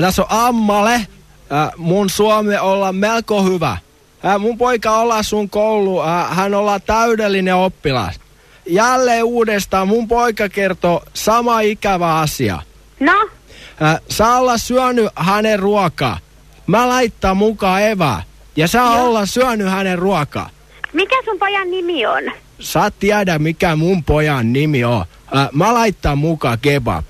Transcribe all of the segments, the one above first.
tässä on Ammale. Äh, mun Suomi olla melko hyvä. Äh, mun poika olla sun koulu. Äh, hän olla täydellinen oppilas. Jälleen uudestaan mun poika kertoo sama ikävä asia. No, Äh, sä olla syönyt hänen ruokaa. Mä laittaa mukaan Eva. Ja sä olla syönyt hänen ruokaa. mikä sun pojan nimi on? Sä tiedä mikä mun pojan nimi on. Äh, mä laittaa mukaan kebab.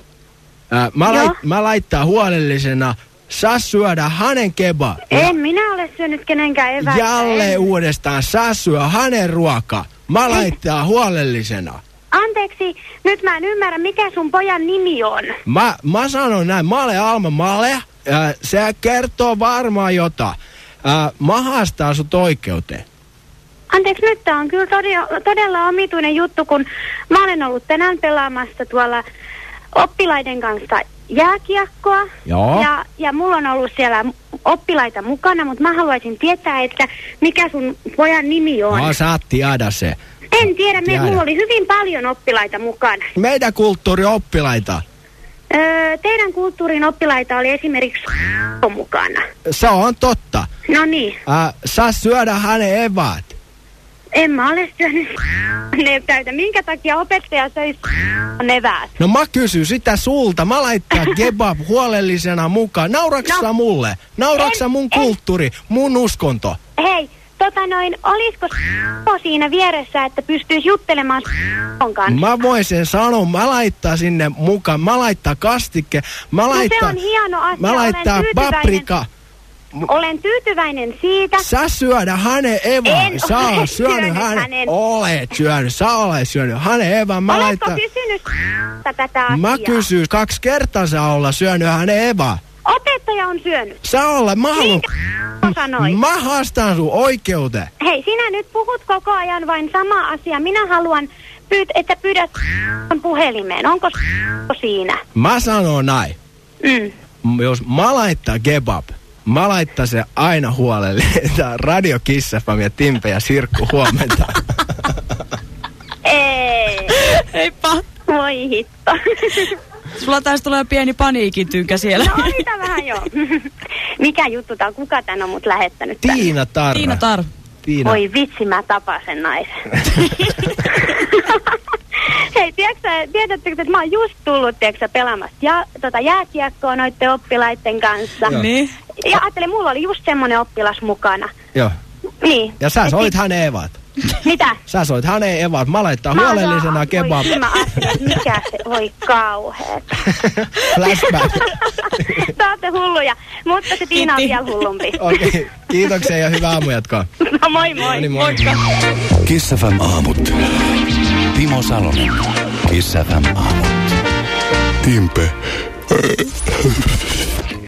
Äh, mä, lait, mä laittaa huolellisena. Sä syödä hänen kebab. En minä ole syönyt kenenkään evästä. Jälleen En. uudestaan sä syö hänen ruokaa. Mä laittaa huolellisena. Anteeksi, nyt mä en ymmärrä, mikä sun pojan nimi on. Mä, mä sanon näin, mä olen Alma Male. Äh, se kertoo varmaan jotain. Äh, mä haastan sut oikeuteen. Anteeksi, nyt tää on kyllä todella, todella omituinen juttu, kun mä olen ollut tänään pelaamassa tuolla oppilaiden kanssa jääkiekkoa. Joo. Ja, ja mulla on ollut siellä oppilaita mukana, mutta mä haluaisin tietää, että mikä sun pojan nimi on. No, sä tiedä se. En tiedä, me, Tiedä. mulla oli hyvin paljon oppilaita mukana. Meidän kulttuurioppilaita. Öö, teidän kulttuurin oppilaita oli esimerkiksi mukana. Se on totta. No niin, Äh, saa syödä hänen eväät. En mä ole syönyt neväitä. Minkä takia opettaja söisi neväät? No mä kysyn sitä sulta. Mä laittaa kebab huolellisena mukaan. Nauraksa No. mulle? Nauraksa En- mun en. kulttuuri, mun uskonto? Hei, tota noin, olisiko siinä vieressä, että pystyisi juttelemaan kanssa? Mä voisin sanoa, mä laittaa sinne mukaan. Mä laittaa kastikke. Mä No se laittaa, on hieno asia, mä laittaa tyytyväinen. Paprika. Olen tyytyväinen siitä. Sä syödä hänen evää. En Sä ole syönyt syönyt hänen. hänen. Olet syönyt. Sä olet syönyt hänen evää. Mä Oletko laittaa... kysynyt tätä asiaa? Mä kysyn, kaksi kertaa sä olla syönyt hänen evää. Opettaja on syönyt. Sä olla, mä haluan... Minkä sanoi? Mä haastan sun oikeuteen. Hei, sinä nyt puhut koko ajan vain sama asia. Minä haluan, pyyd- että pyydät puhelimeen. Onko siinä? Mä sanon näin. Mm. Jos mä laittaa kebab, mä laittaa se aina huolelle. Tää on Radio Kiss FM ja Timpe ja Sirkku huomenta. Ei. Heippa! Voi hitto. Sulla taisi tulla pieni paniikin tynkä siellä. No mitä vähän joo. Mikä juttu tää on? Kuka tän on mut lähettänyt? Tiina Tarra. Tiina Tar. Tiina. Voi vitsi, mä tapasin naisen. Tiedättekö, että mä oon just tullut tiedätkö, sä, pelaamassa ja, tota, jääkiekkoa noitten oppilaitten kanssa. Joo. Niin. Ja ajattelin, mulla oli just semmonen oppilas mukana. Joo. Niin. Ja sä Et soit sit- hänen evat. Mitä? Sä soit hänen evat. Mä laittaa Mä huolellisena kebab. Voi, mä ajattelin, että mikä se, voi kauheet. Flashback. Te ootte hulluja, mutta se Tiina on vielä hullumpi. Okei, okay. kiitoksia ja hyvää aamujatkoa. No moi moi. No niin, moi. Kiss FM aamut. Timo Salonen. Kiss FM aamut. Timpe.